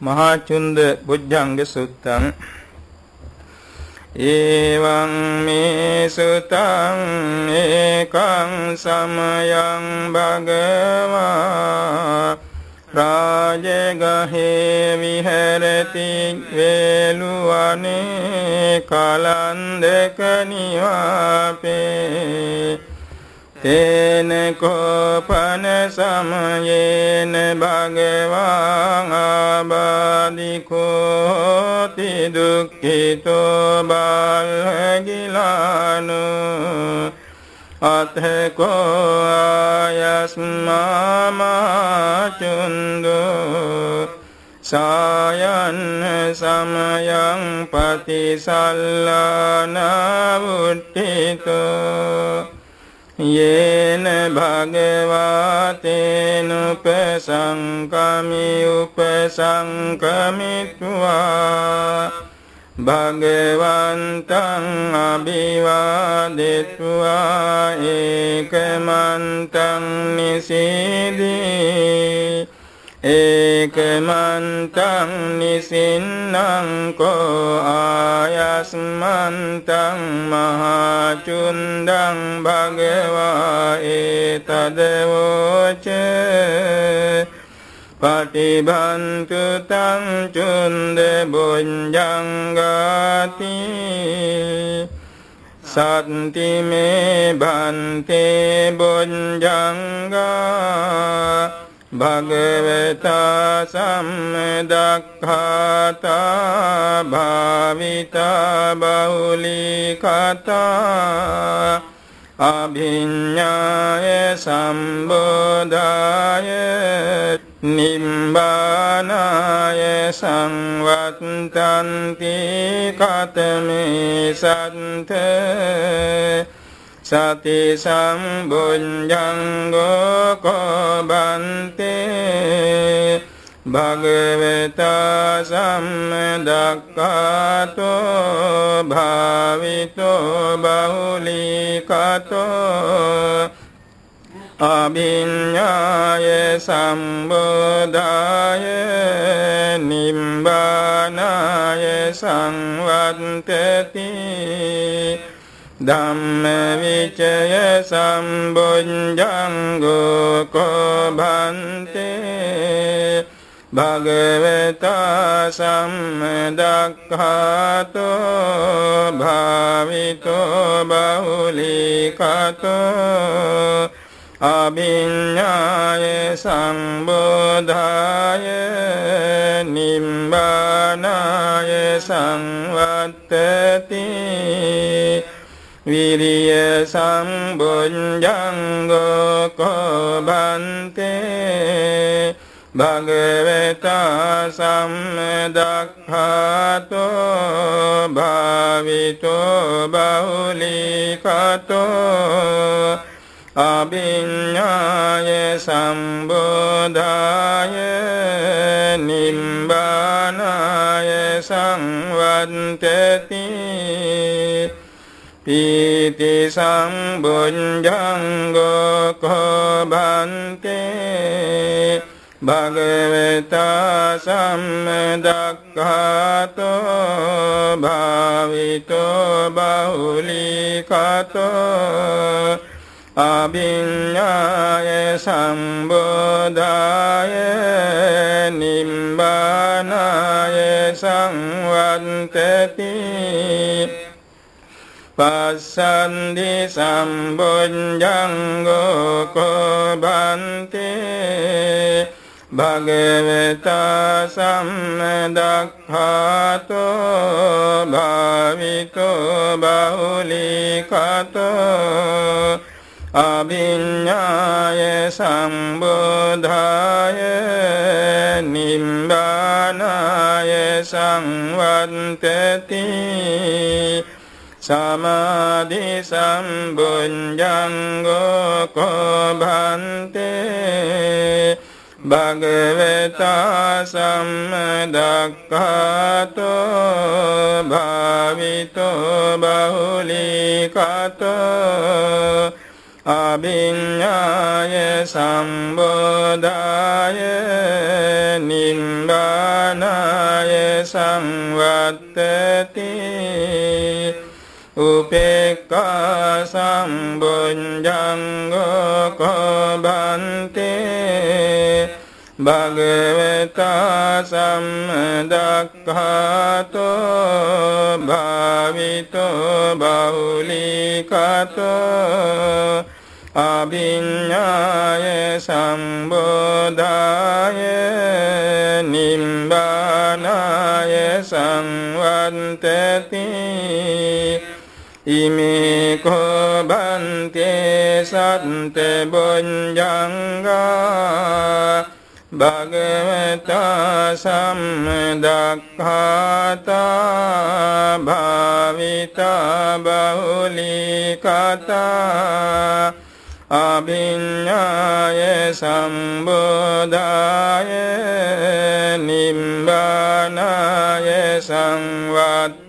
මහා චුන්ද බුද්ධංග සුත්තං. එවං මේ සුතං ඒකං සමයං භගවා රාජගහේ විහෙරති වේලුවනේ කලන්දක නිවාපේ තේන කෝපන සමයේන භගවාං ආබාධිකෝති දුක්ඛිතෝ බල්හගිලානු අතකෝ ආයස්මාමාචුන්දු සායන්න සමයං පතිසල්ලාන වුට්ඨිතෝ යේන භගවාතේන උපසංකමි උපසංකමිත්වා භගවන්තං අභිවාදෙත්වා ඒකමන්තං නිසීදී ඒකමන්තං නිසින්නං කෝ ආයස්මන්තං මහචුන්දං භගවා ඒතදවෝච පටිබන්තු තං චුන්ද බොඤ්ජංගාති සත්ති මේ භන්තේ බොඤ්ජංගා භගවතා සම්දක්ඛාතා භාවිතා බෞලී කතා අභිඤ්ඤාය සම්බෝධාය නිම්බානාය සංවත්තන්ති කතමේ සන්තේ සති සම්බුද්ධංගෝ කෝබන්තේ භගවතා සම්දක්ඛාතෝ භාවිතෝ බහුලීකතෝ අභිඤ්ඤාය සම්බෝධාය නිම්බානාය සංවත්තති ධම්ම විචය සම්බුද්ධංගෝ කෝභන්තේ භගවතා සම්දක්ඛාතෝ භාවිතෝ බහුලීකතෝ අභිඤ්ඤාය සම්බෝධාය නිම්බානාය සංවත්තති විරිය සම්බුද්ධංගෝ කෝබන්තේ භගවතා සම්දක්ඛාතෝ භාවිතෝ බහුලීකතෝ අභිඤ්ඤාය සම්බෝධාය නිම්බානාය සංවත්තති පීති සම්බුද්ධංගෝ කෝභන්තේ භගවතා සම්දක්ඛාතෝ භාවිතෝ බහුලීකතෝ අභිඤ්ඤාය සම්බෝධාය නිම්බානාය සංවත්තති පස්සන්දි සම්බුද්ධංගෝ කෝබන්තේ භගවතා සම්දක්ඛාතෝ භාවිතෝ බහුලීකතෝ අභිඤ්ඤාය සම්බෝධාය නිම්බානාය සංවත්තති සමාධි සම්බුද්ධංගෝ කෝභන්තේ භගවතා සම්දක්ඛාතෝ භාවිතෝ බහුලීකතෝ අභිඤ්ඤාය සම්බෝධාය නිම්බානාය සංවත්තති උපේක්ඛා සම්බුද්ධංගෝ කබන්තේ භගවතා සම්දක්ඛාතෝ භාවිතෝ බහුලීකතෝ අභිඤ්ඤාය සම්බෝධාය නිම්බානාය සංවන්තති ඉමේ කෝබන්තේ සත්ත බොඤ්ජංගා භගවතා සම්දක්ඛාතා භාවිතා බහුලීකතා අභිඤ්ඤාය සම්බෝධාය නිම්බානාය සංවත්තන්ති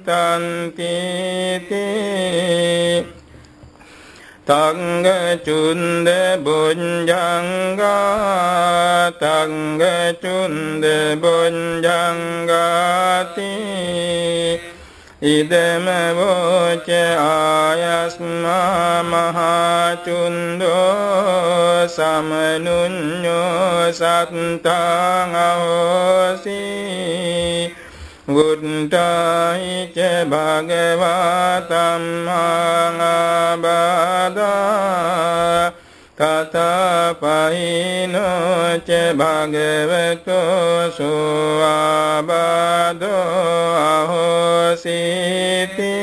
තංග චුන්ද බුඤ්ජංගා තංග චුන්ද බුඤ්ජංගාති ඉදම වෝච ආයස්මා මහා චුන්දෝ සමනුඤ්ඤෝ සත්තං අවසී බුද්ධායිච භගවතම්මාබාදා තතපහිනෝච භගවතු සුවාබාදෝ අහෝසිති